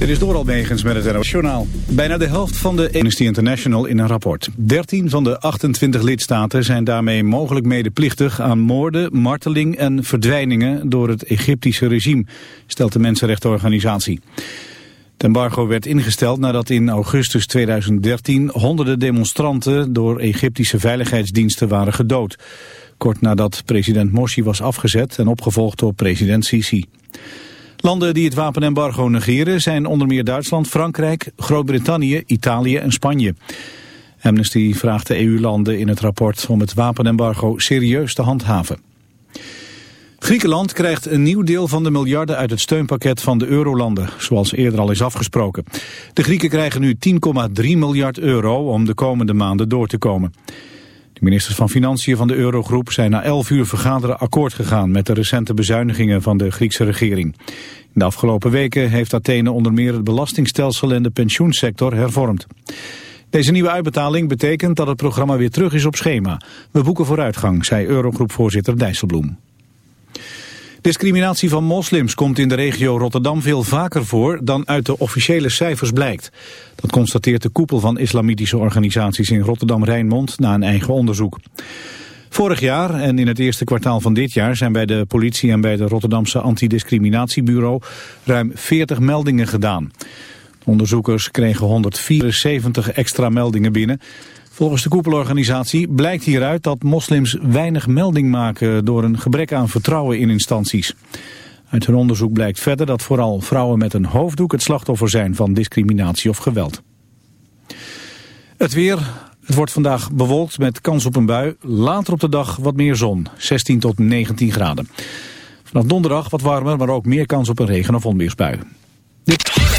Dit is door Almegens met het NOS Bijna de helft van de Amnesty International in een rapport. 13 van de 28 lidstaten zijn daarmee mogelijk medeplichtig aan moorden, marteling en verdwijningen door het Egyptische regime, stelt de mensenrechtenorganisatie. Het embargo werd ingesteld nadat in augustus 2013 honderden demonstranten door Egyptische veiligheidsdiensten waren gedood. Kort nadat president Morsi was afgezet en opgevolgd door president Sisi. Landen die het wapenembargo negeren zijn onder meer Duitsland, Frankrijk, Groot-Brittannië, Italië en Spanje. Amnesty vraagt de EU-landen in het rapport om het wapenembargo serieus te handhaven. Griekenland krijgt een nieuw deel van de miljarden uit het steunpakket van de eurolanden, zoals eerder al is afgesproken. De Grieken krijgen nu 10,3 miljard euro om de komende maanden door te komen. Ministers van Financiën van de Eurogroep zijn na 11 uur vergaderen akkoord gegaan met de recente bezuinigingen van de Griekse regering. In de afgelopen weken heeft Athene onder meer het belastingstelsel en de pensioensector hervormd. Deze nieuwe uitbetaling betekent dat het programma weer terug is op schema. We boeken vooruitgang, zei Eurogroepvoorzitter Dijsselbloem. Discriminatie van moslims komt in de regio Rotterdam veel vaker voor dan uit de officiële cijfers blijkt. Dat constateert de koepel van islamitische organisaties in Rotterdam-Rijnmond na een eigen onderzoek. Vorig jaar en in het eerste kwartaal van dit jaar zijn bij de politie en bij de Rotterdamse antidiscriminatiebureau ruim 40 meldingen gedaan. onderzoekers kregen 174 extra meldingen binnen. Volgens de koepelorganisatie blijkt hieruit dat moslims weinig melding maken door een gebrek aan vertrouwen in instanties. Uit hun onderzoek blijkt verder dat vooral vrouwen met een hoofddoek het slachtoffer zijn van discriminatie of geweld. Het weer, het wordt vandaag bewolkt met kans op een bui. Later op de dag wat meer zon, 16 tot 19 graden. Vanaf donderdag wat warmer, maar ook meer kans op een regen- of onweersbui. Dit...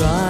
try.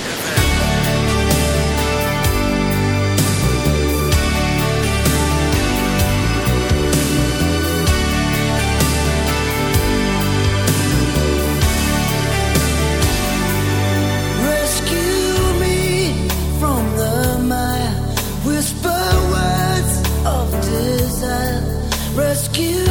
you.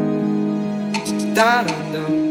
Da dum dum.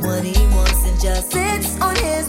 what he wants and just sits on his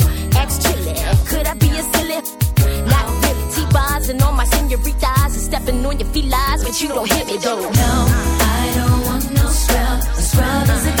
Kissing on my senoritas and stepping on your felines, but you don't hit me though. No, I don't want no scrub. A scrub is a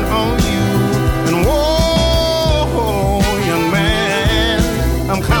I'm counting